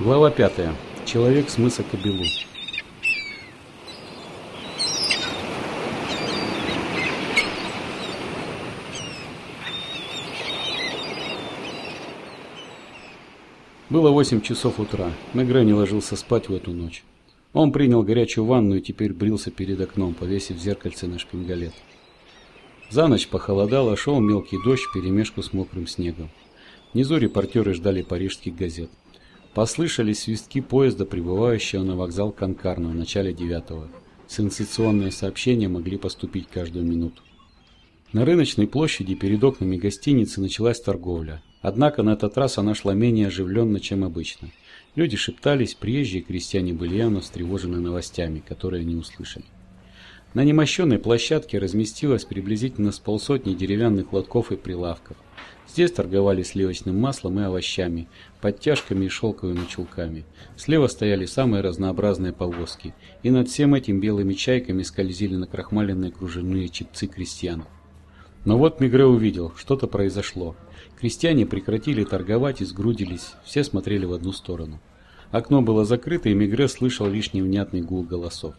Глава 5. Человек с мыса Кабелу. Было 8 часов утра. Мегре не ложился спать в эту ночь. Он принял горячую ванну и теперь брился перед окном, повесив зеркальце на шпингалет. За ночь похолодало, шел мелкий дождь вперемешку с мокрым снегом. Внизу репортеры ждали парижских газет. Послышались свистки поезда, прибывающего на вокзал Конкарна в начале девятого. Сенсационные сообщения могли поступить каждую минуту. На рыночной площади перед окнами гостиницы началась торговля. Однако на этот раз она шла менее оживленно, чем обычно. Люди шептались, приезжие крестьяне были явно встревожены новостями, которые они услышали. На немощенной площадке разместилось приблизительно с полсотни деревянных лотков и прилавков. Здесь торговали сливочным маслом и овощами, подтяжками и шелковыми чулками. Слева стояли самые разнообразные повозки, и над всем этим белыми чайками скользили накрахмаленные кружевные чипцы крестьян. Но вот Мигре увидел, что-то произошло. Крестьяне прекратили торговать и сгрудились, все смотрели в одну сторону. Окно было закрыто, и Мигре слышал лишь невнятный гул голосов.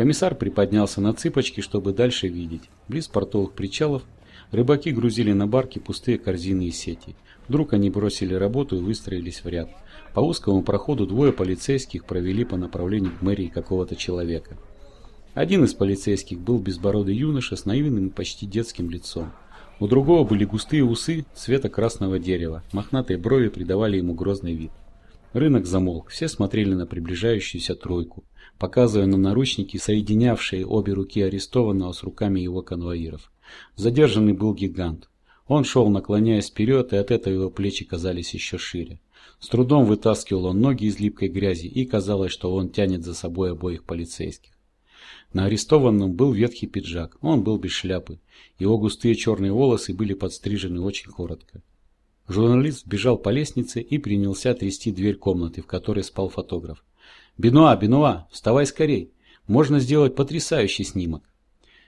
Комиссар приподнялся на цыпочки, чтобы дальше видеть. Близ портовых причалов Рыбаки грузили на барки пустые корзины и сети. Вдруг они бросили работу и выстроились в ряд. По узкому проходу двое полицейских провели по направлению к мэрии какого-то человека. Один из полицейских был безбородый юноша с наивным и почти детским лицом. У другого были густые усы цвета красного дерева, мохнатые брови придавали ему грозный вид. Рынок замолк, все смотрели на приближающуюся тройку, показывая на наручники, соединявшие обе руки арестованного с руками его конвоиров. Задержанный был гигант. Он шел, наклоняясь вперед, и от этого его плечи казались еще шире. С трудом вытаскивал он ноги из липкой грязи, и казалось, что он тянет за собой обоих полицейских. На арестованном был ветхий пиджак, он был без шляпы. Его густые черные волосы были подстрижены очень коротко. Журналист бежал по лестнице и принялся трясти дверь комнаты, в которой спал фотограф. «Бенуа, Бенуа, вставай скорей! Можно сделать потрясающий снимок!»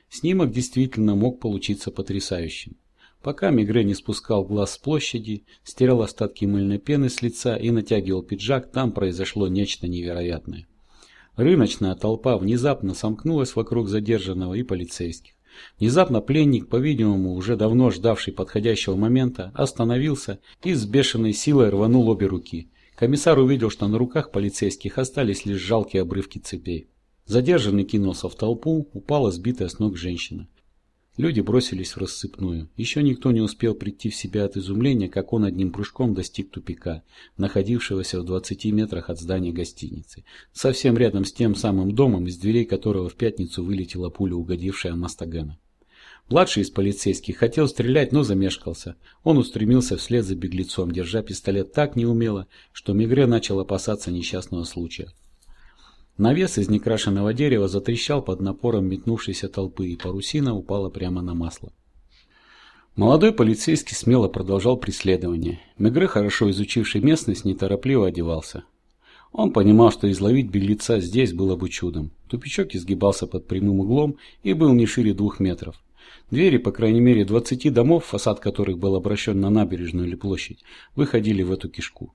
Снимок действительно мог получиться потрясающим. Пока Мигре не спускал глаз с площади, стирал остатки мыльной пены с лица и натягивал пиджак, там произошло нечто невероятное. Рыночная толпа внезапно сомкнулась вокруг задержанного и полицейских. Внезапно пленник, по-видимому, уже давно ждавший подходящего момента, остановился и с бешеной силой рванул обе руки. Комиссар увидел, что на руках полицейских остались лишь жалкие обрывки цепей. Задержанный кинулся в толпу, упала сбитая с ног женщина. Люди бросились в рассыпную. Еще никто не успел прийти в себя от изумления, как он одним прыжком достиг тупика, находившегося в 20 метрах от здания гостиницы, совсем рядом с тем самым домом, из дверей которого в пятницу вылетела пуля, угодившая Мастагена. Младший из полицейских хотел стрелять, но замешкался. Он устремился вслед за беглецом, держа пистолет так неумело, что Мегре начал опасаться несчастного случая. Навес из некрашенного дерева затрещал под напором метнувшейся толпы, и парусина упала прямо на масло. Молодой полицейский смело продолжал преследование. Мегре, хорошо изучивший местность, неторопливо одевался. Он понимал, что изловить беглеца здесь было бы чудом. Тупичок изгибался под прямым углом и был не шире двух метров. Двери, по крайней мере, двадцати домов, фасад которых был обращен на набережную или площадь, выходили в эту кишку.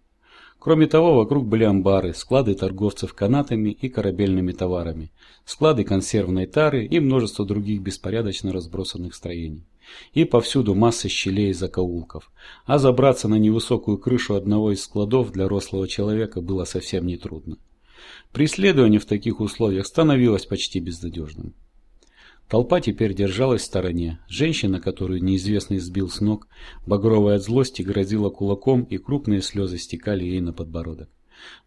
Кроме того, вокруг были амбары, склады торговцев канатами и корабельными товарами, склады консервной тары и множество других беспорядочно разбросанных строений. И повсюду масса щелей и закоулков. А забраться на невысокую крышу одного из складов для рослого человека было совсем нетрудно. Преследование в таких условиях становилось почти безнадежным. Толпа теперь держалась в стороне. Женщина, которую неизвестный сбил с ног, багровая от злости, грозила кулаком, и крупные слезы стекали ей на подбородок.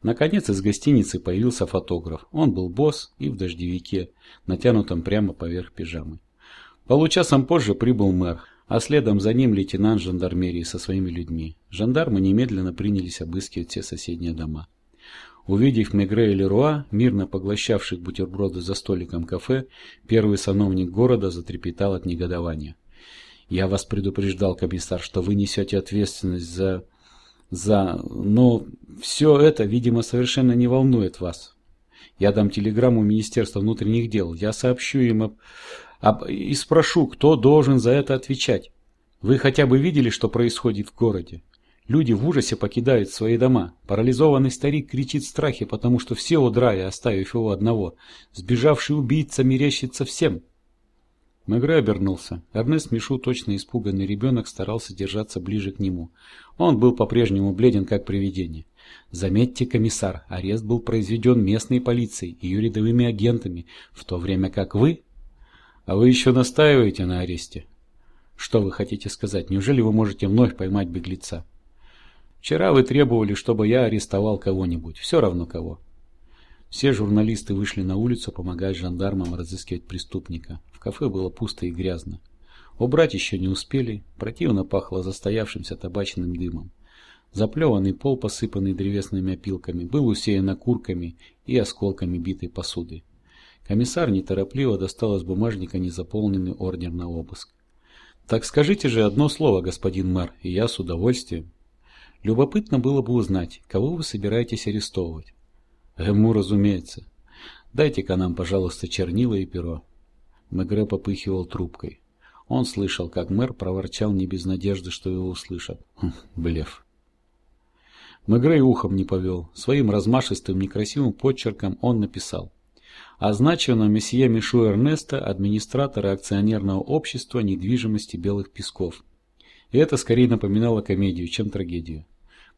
Наконец из гостиницы появился фотограф. Он был босс и в дождевике, натянутом прямо поверх пижамы. Получасом позже прибыл мэр, а следом за ним лейтенант жандармерии со своими людьми. Жандармы немедленно принялись обыскивать все соседние дома. Увидев Мегре и Леруа, мирно поглощавших бутерброды за столиком кафе, первый сановник города затрепетал от негодования. «Я вас предупреждал, комиссар, что вы несете ответственность за... за... но все это, видимо, совершенно не волнует вас. Я дам телеграмму Министерства внутренних дел, я сообщу им об... об... и спрошу, кто должен за это отвечать. Вы хотя бы видели, что происходит в городе?» Люди в ужасе покидают свои дома. Парализованный старик кричит в страхе, потому что все удрали, оставив его одного. Сбежавший убийца мерещится всем. Мегре обернулся. Эрнест Мишу, точно испуганный ребенок, старался держаться ближе к нему. Он был по-прежнему бледен, как привидение. Заметьте, комиссар, арест был произведен местной полицией и ее рядовыми агентами, в то время как вы... А вы еще настаиваете на аресте? Что вы хотите сказать? Неужели вы можете вновь поймать беглеца? Вчера вы требовали, чтобы я арестовал кого-нибудь, все равно кого. Все журналисты вышли на улицу помогать жандармам разыскивать преступника. В кафе было пусто и грязно. Убрать еще не успели, противно пахло застоявшимся табачным дымом. Заплеванный пол, посыпанный древесными опилками, был усеян окурками и осколками битой посуды. Комиссар неторопливо достал из бумажника незаполненный ордер на обыск. «Так скажите же одно слово, господин мэр, и я с удовольствием». Любопытно было бы узнать, кого вы собираетесь арестовывать. Ему, разумеется. Дайте-ка нам, пожалуйста, чернила и перо. Мегре попыхивал трубкой. Он слышал, как мэр проворчал не без надежды, что его услышат. Хм, блеф. Мегре ухом не повел. Своим размашистым некрасивым подчерком он написал. Означено месье Мишу Эрнеста, администратора акционерного общества недвижимости Белых Песков. И это скорее напоминало комедию, чем трагедию.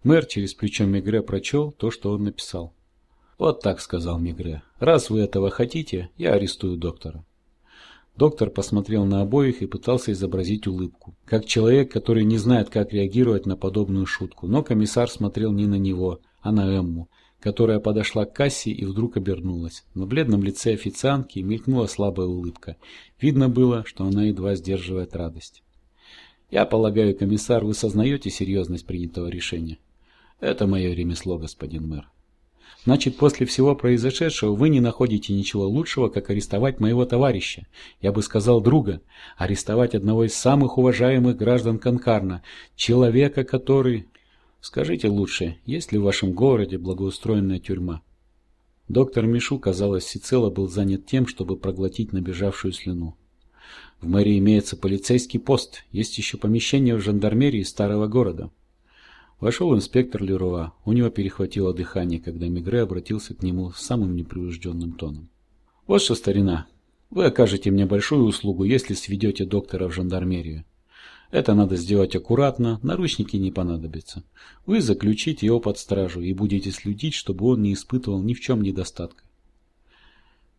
Мэр через плечо Мегре прочел то, что он написал. «Вот так», — сказал Мегре. «Раз вы этого хотите, я арестую доктора». Доктор посмотрел на обоих и пытался изобразить улыбку, как человек, который не знает, как реагировать на подобную шутку. Но комиссар смотрел не на него, а на Эмму, которая подошла к кассе и вдруг обернулась. На бледном лице официантки мелькнула слабая улыбка. Видно было, что она едва сдерживает радость. «Я полагаю, комиссар, вы сознаете серьезность принятого решения?» Это мое ремесло, господин мэр. Значит, после всего произошедшего вы не находите ничего лучшего, как арестовать моего товарища, я бы сказал друга, арестовать одного из самых уважаемых граждан Конкарна, человека, который... Скажите лучше, есть ли в вашем городе благоустроенная тюрьма? Доктор Мишу, казалось, всецело был занят тем, чтобы проглотить набежавшую слюну. В мэрии имеется полицейский пост, есть еще помещение в жандармерии старого города. Вошел инспектор Леруа. У него перехватило дыхание, когда Мигре обратился к нему самым непринужденным тоном. «Вот что, старина, вы окажете мне большую услугу, если сведете доктора в жандармерию. Это надо сделать аккуратно, наручники не понадобятся. Вы заключите его под стражу и будете следить, чтобы он не испытывал ни в чем недостатка.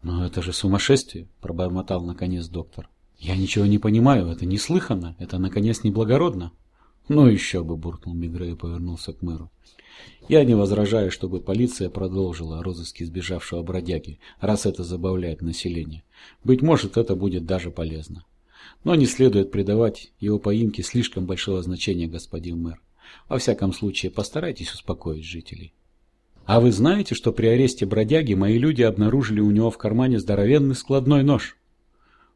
«Но это же сумасшествие!» – пробормотал наконец доктор. «Я ничего не понимаю, это неслыханно, это, наконец, неблагородно». Ну еще бы, буркнул Мигре и повернулся к мэру. Я не возражаю, чтобы полиция продолжила розыски сбежавшего бродяги, раз это забавляет население. Быть может, это будет даже полезно. Но не следует придавать его поимке слишком большого значения, господин мэр. Во всяком случае, постарайтесь успокоить жителей. А вы знаете, что при аресте бродяги мои люди обнаружили у него в кармане здоровенный складной нож?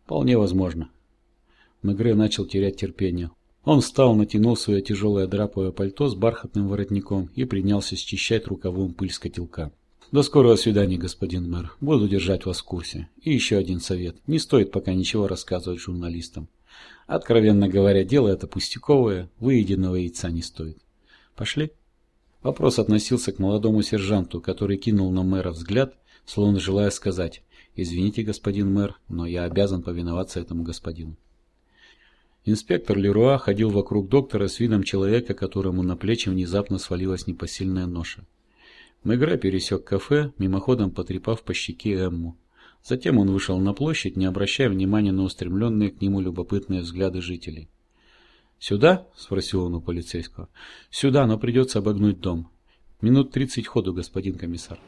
Вполне возможно. Мегре начал терять терпение. Он встал, натянул свое тяжелое драповое пальто с бархатным воротником и принялся счищать рукавом пыль с котелка. До скорого свидания, господин мэр. Буду держать вас в курсе. И еще один совет. Не стоит пока ничего рассказывать журналистам. Откровенно говоря, дело это пустяковое, выеденного яйца не стоит. Пошли? Вопрос относился к молодому сержанту, который кинул на мэра взгляд, словно желая сказать «Извините, господин мэр, но я обязан повиноваться этому господину». Инспектор Леруа ходил вокруг доктора с видом человека, которому на плечи внезапно свалилась непосильная ноша. Мегре пересек кафе, мимоходом потрепав по щеке Эмму. Затем он вышел на площадь, не обращая внимания на устремленные к нему любопытные взгляды жителей. «Сюда?» – спросил он у полицейского. «Сюда, но придется обогнуть дом. Минут тридцать ходу, господин комиссар».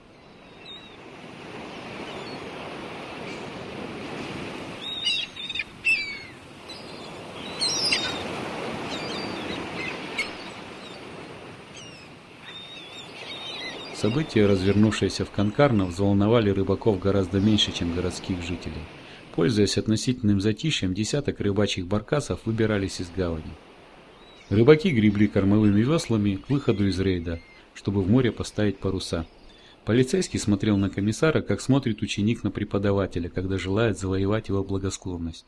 События, развернувшиеся в Конкарно, взволновали рыбаков гораздо меньше, чем городских жителей. Пользуясь относительным затишьем, десяток рыбачьих баркасов выбирались из гавани. Рыбаки гребли кормовыми веслами к выходу из рейда, чтобы в море поставить паруса. Полицейский смотрел на комиссара, как смотрит ученик на преподавателя, когда желает завоевать его благосклонность.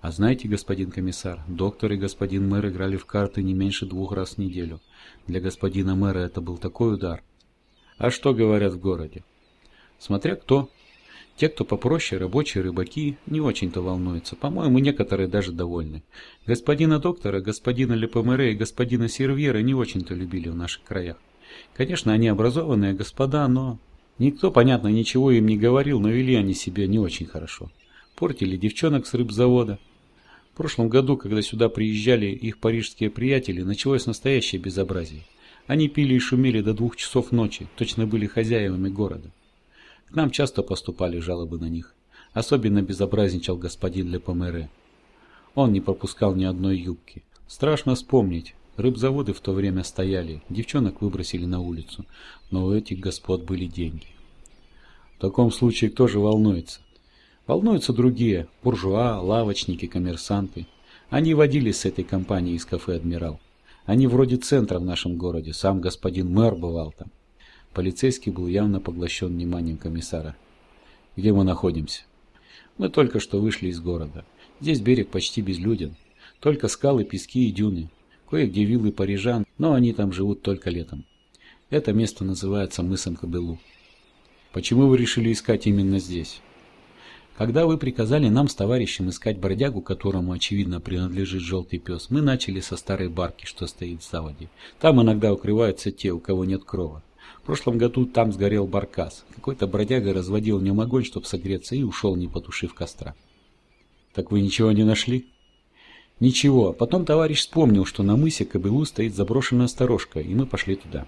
А знаете, господин комиссар, доктор и господин мэр играли в карты не меньше двух раз в неделю. Для господина мэра это был такой удар. А что говорят в городе? Смотря кто. Те, кто попроще, рабочие рыбаки, не очень-то волнуются. По-моему, некоторые даже довольны. Господина доктора, господина Лепомере и господина Сервьера не очень-то любили в наших краях. Конечно, они образованные господа, но... Никто, понятно, ничего им не говорил, но вели они себя не очень хорошо. Портили девчонок с рыбзавода. В прошлом году, когда сюда приезжали их парижские приятели, началось настоящее безобразие. Они пили и шумели до двух часов ночи, точно были хозяевами города. К нам часто поступали жалобы на них. Особенно безобразничал господин Лепомере. Он не пропускал ни одной юбки. Страшно вспомнить. Рыбзаводы в то время стояли, девчонок выбросили на улицу, но у этих господ были деньги. В таком случае кто же волнуется? Волнуются другие, буржуа, лавочники, коммерсанты. Они водились с этой компанией из кафе «Адмирал». Они вроде центра в нашем городе, сам господин мэр бывал там. Полицейский был явно поглощен вниманием комиссара. «Где мы находимся?» «Мы только что вышли из города. Здесь берег почти безлюден. Только скалы, пески и дюны. Кое-где виллы парижан, но они там живут только летом. Это место называется мысом Кабелу. Почему вы решили искать именно здесь? Когда вы приказали нам с товарищем искать бродягу, которому, очевидно, принадлежит желтый пес, мы начали со старой барки, что стоит в заводе. Там иногда укрываются те, у кого нет крова. В прошлом году там сгорел баркас. Какой-то бродяга разводил в нем огонь, чтобы согреться, и ушел, не потушив костра. Так вы ничего не нашли? Ничего. Потом товарищ вспомнил, что на мысе Кобылу стоит заброшенная сторожка, и мы пошли туда.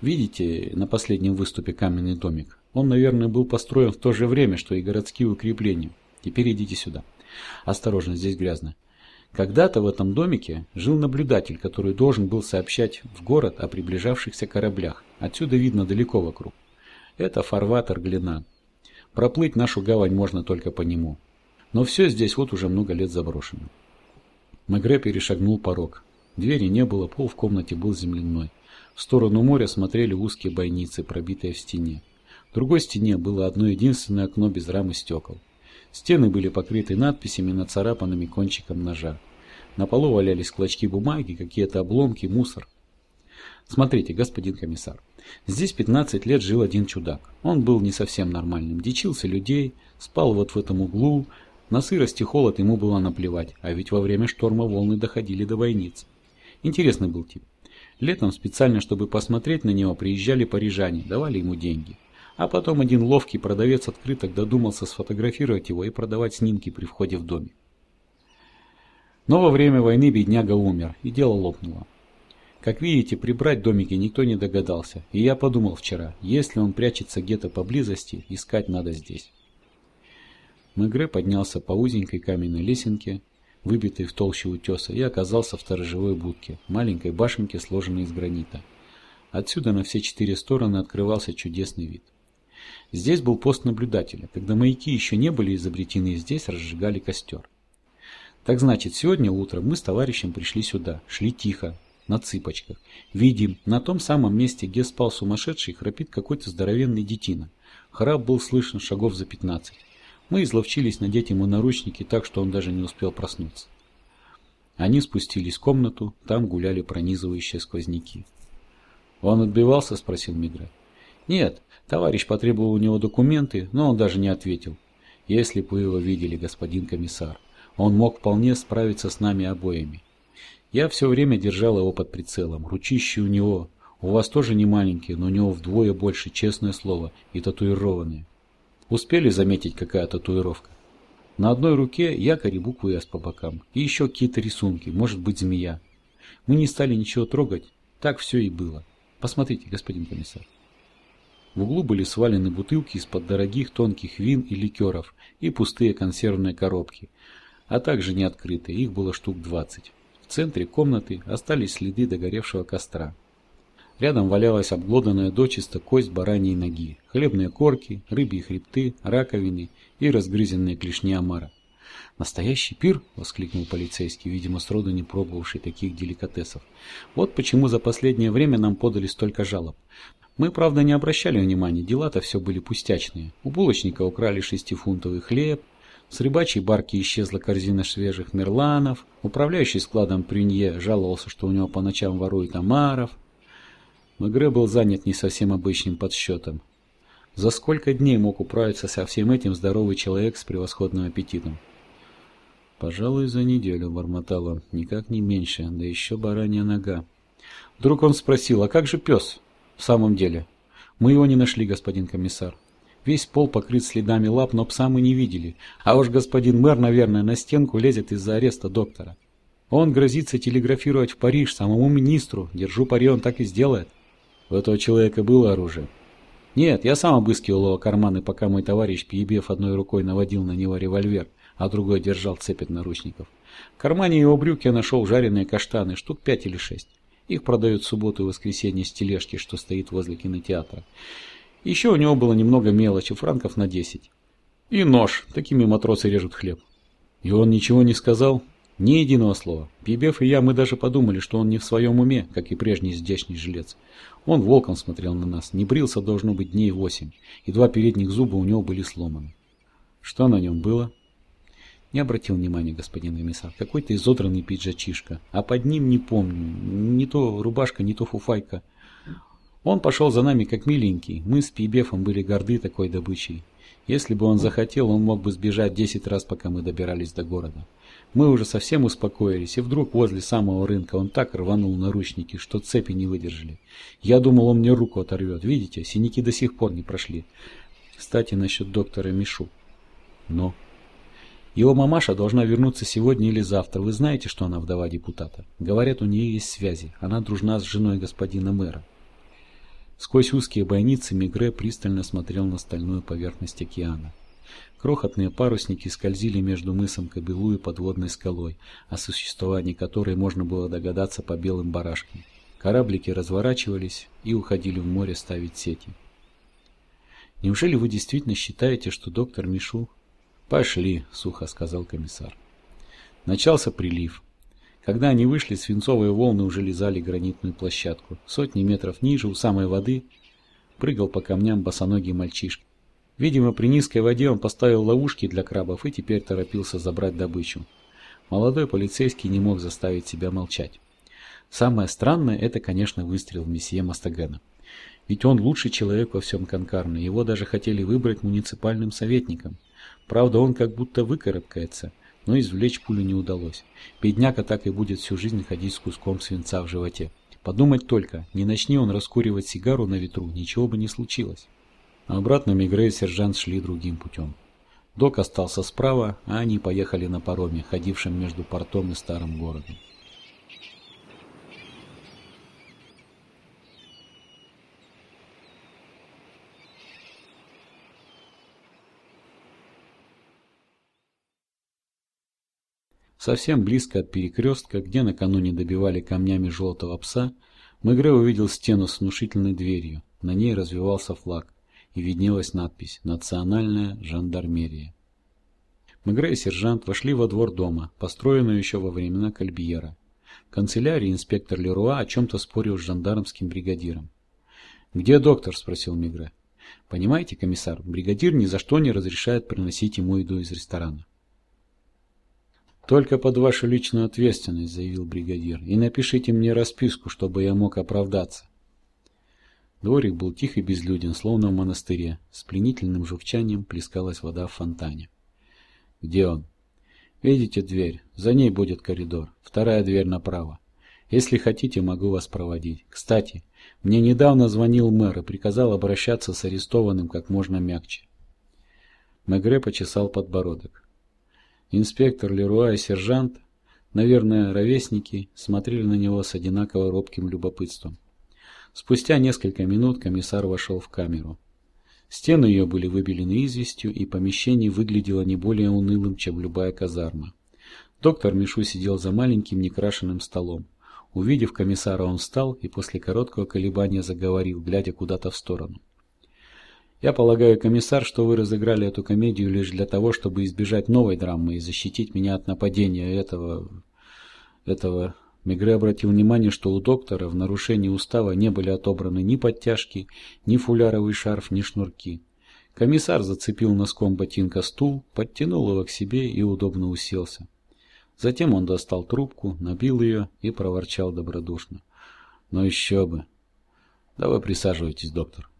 Видите на последнем выступе каменный домик? Он, наверное, был построен в то же время, что и городские укрепления. Теперь идите сюда. Осторожно, здесь грязно. Когда-то в этом домике жил наблюдатель, который должен был сообщать в город о приближавшихся кораблях. Отсюда видно далеко вокруг. Это фарватер Глина. Проплыть нашу гавань можно только по нему. Но все здесь вот уже много лет заброшено. Мегре перешагнул порог. Двери не было, пол в комнате был земляной. В сторону моря смотрели узкие бойницы, пробитые в стене. Другой стене было одно единственное окно без рамы стекол. Стены были покрыты надписями, нацарапанными кончиком ножа. На полу валялись клочки бумаги, какие-то обломки, мусор. Смотрите, господин комиссар, здесь 15 лет жил один чудак. Он был не совсем нормальным, дичился людей, спал вот в этом углу, на сырость и холод ему было наплевать, а ведь во время шторма волны доходили до бойниц. Интересный был тип. Летом специально, чтобы посмотреть на него, приезжали парижане, давали ему деньги. А потом один ловкий продавец открыток додумался сфотографировать его и продавать снимки при входе в доме. Но во время войны бедняга умер, и дело лопнуло. Как видите, прибрать домики никто не догадался, и я подумал вчера, если он прячется где-то поблизости, искать надо здесь. Мегре поднялся по узенькой каменной лесенке, выбитой в толще утеса, и оказался в сторожевой будке, маленькой башенке, сложенной из гранита. Отсюда на все четыре стороны открывался чудесный вид. Здесь был пост наблюдателя. Когда маяки еще не были изобретены, здесь разжигали костер. Так значит, сегодня утром мы с товарищем пришли сюда, шли тихо, на цыпочках. Видим, на том самом месте, где спал сумасшедший, храпит какой-то здоровенный детина. Храп был слышен шагов за пятнадцать. Мы изловчились надеть ему наручники так, что он даже не успел проснуться. Они спустились в комнату, там гуляли пронизывающие сквозняки. «Он отбивался?» – спросил Мигре. «Нет, Товарищ потребовал у него документы, но он даже не ответил. Если бы его видели, господин комиссар, он мог вполне справиться с нами обоими. Я все время держал его под прицелом. Ручище у него. У вас тоже не маленькие, но у него вдвое больше, честное слово, и татуированные. Успели заметить, какая татуировка? На одной руке якорь и буквы «С» по бокам. И еще какие-то рисунки, может быть змея. Мы не стали ничего трогать. Так все и было. Посмотрите, господин комиссар. В углу были свалены бутылки из-под дорогих тонких вин и ликеров и пустые консервные коробки, а также неоткрытые, их было штук 20. В центре комнаты остались следы догоревшего костра. Рядом валялась обглоданная дочисто кость бараньей ноги, хлебные корки, рыбьи хребты, раковины и разгрызенные клешни омара. «Настоящий пир!» – воскликнул полицейский, видимо, сроду не пробовавший таких деликатесов. «Вот почему за последнее время нам подали столько жалоб. Мы, правда, не обращали внимания, дела-то все были пустячные. У булочника украли шестифунтовый хлеб, С рыбачьей барки исчезла корзина свежих мерланов, управляющий складом Прюнье жаловался, что у него по ночам воруют омаров. Мегре был занят не совсем обычным подсчетом. За сколько дней мог управиться со всем этим здоровый человек с превосходным аппетитом? Пожалуй, за неделю, бормотал он, никак не меньше, да еще баранья нога. Вдруг он спросил, а как же пес? В самом деле, мы его не нашли, господин комиссар. Весь пол покрыт следами лап, но пса мы не видели. А уж господин мэр, наверное, на стенку лезет из-за ареста доктора. Он грозится телеграфировать в Париж самому министру. Держу пари, он так и сделает. У этого человека было оружие. Нет, я сам обыскивал его карманы, пока мой товарищ Пьебев одной рукой наводил на него револьвер, а другой держал цепь от наручников. В кармане его брюк я нашел жареные каштаны, штук пять или шесть. Их продают в субботу и воскресенье с тележки, что стоит возле кинотеатра. Еще у него было немного мелочи, франков на 10. И нож. Такими матросы режут хлеб. И он ничего не сказал? Ни единого слова. Пибев и я, мы даже подумали, что он не в своем уме, как и прежний здешний жилец. Он волком смотрел на нас. Не брился, должно быть, дней восемь. И два передних зуба у него были сломаны. Что на нем было? Не обратил внимания господин комиссар. Какой-то изодранный пиджачишка. А под ним не помню. Не то рубашка, не то фуфайка. Он пошел за нами как миленький. Мы с Пибефом были горды такой добычей. Если бы он захотел, он мог бы сбежать десять раз, пока мы добирались до города. Мы уже совсем успокоились, и вдруг возле самого рынка он так рванул наручники, что цепи не выдержали. Я думал, он мне руку оторвет. Видите, синяки до сих пор не прошли. Кстати, насчет доктора Мишу. Но... Его мамаша должна вернуться сегодня или завтра. Вы знаете, что она вдова депутата? Говорят, у нее есть связи. Она дружна с женой господина мэра. Сквозь узкие бойницы Мигре пристально смотрел на стальную поверхность океана. Крохотные парусники скользили между мысом Кобелу и подводной скалой, о существовании которой можно было догадаться по белым барашкам. Кораблики разворачивались и уходили в море ставить сети. «Неужели вы действительно считаете, что доктор Мишу...» «Пошли», — сухо сказал комиссар. Начался прилив. Когда они вышли, свинцовые волны уже лизали гранитную площадку. Сотни метров ниже, у самой воды, прыгал по камням босоногий мальчишка. Видимо, при низкой воде он поставил ловушки для крабов и теперь торопился забрать добычу. Молодой полицейский не мог заставить себя молчать. Самое странное – это, конечно, выстрел в месье Мастагена. Ведь он лучший человек во всем Конкарне, его даже хотели выбрать муниципальным советником. Правда, он как будто выкарабкается – но извлечь пулю не удалось. Бедняка так и будет всю жизнь ходить с куском свинца в животе. Подумать только, не начни он раскуривать сигару на ветру, ничего бы не случилось. А обратно Мигре и сержант шли другим путем. Док остался справа, а они поехали на пароме, ходившем между портом и старым городом. Совсем близко от перекрестка, где накануне добивали камнями желтого пса, Мегре увидел стену с внушительной дверью. На ней развивался флаг, и виднелась надпись «Национальная жандармерия». Мегре и сержант вошли во двор дома, построенную еще во времена Кальбиера. В канцелярии инспектор Леруа о чем-то спорил с жандармским бригадиром. «Где доктор?» – спросил Мегре. «Понимаете, комиссар, бригадир ни за что не разрешает приносить ему еду из ресторана». «Только под вашу личную ответственность», — заявил бригадир, — «и напишите мне расписку, чтобы я мог оправдаться». Дворик был тих и безлюден, словно в монастыре. С пленительным журчанием плескалась вода в фонтане. «Где он?» «Видите дверь? За ней будет коридор. Вторая дверь направо. Если хотите, могу вас проводить. Кстати, мне недавно звонил мэр и приказал обращаться с арестованным как можно мягче». Мегре почесал подбородок. Инспектор Леруа и сержант, наверное, ровесники, смотрели на него с одинаково робким любопытством. Спустя несколько минут комиссар вошел в камеру. Стены ее были выбелены известью, и помещение выглядело не более унылым, чем любая казарма. Доктор Мишу сидел за маленьким некрашенным столом. Увидев комиссара, он встал и после короткого колебания заговорил, глядя куда-то в сторону. Я полагаю, комиссар, что вы разыграли эту комедию лишь для того, чтобы избежать новой драмы и защитить меня от нападения этого... этого... Мегре обратил внимание, что у доктора в нарушении устава не были отобраны ни подтяжки, ни фуляровый шарф, ни шнурки. Комиссар зацепил носком ботинка стул, подтянул его к себе и удобно уселся. Затем он достал трубку, набил ее и проворчал добродушно. «Ну еще бы!» «Да вы присаживайтесь, доктор».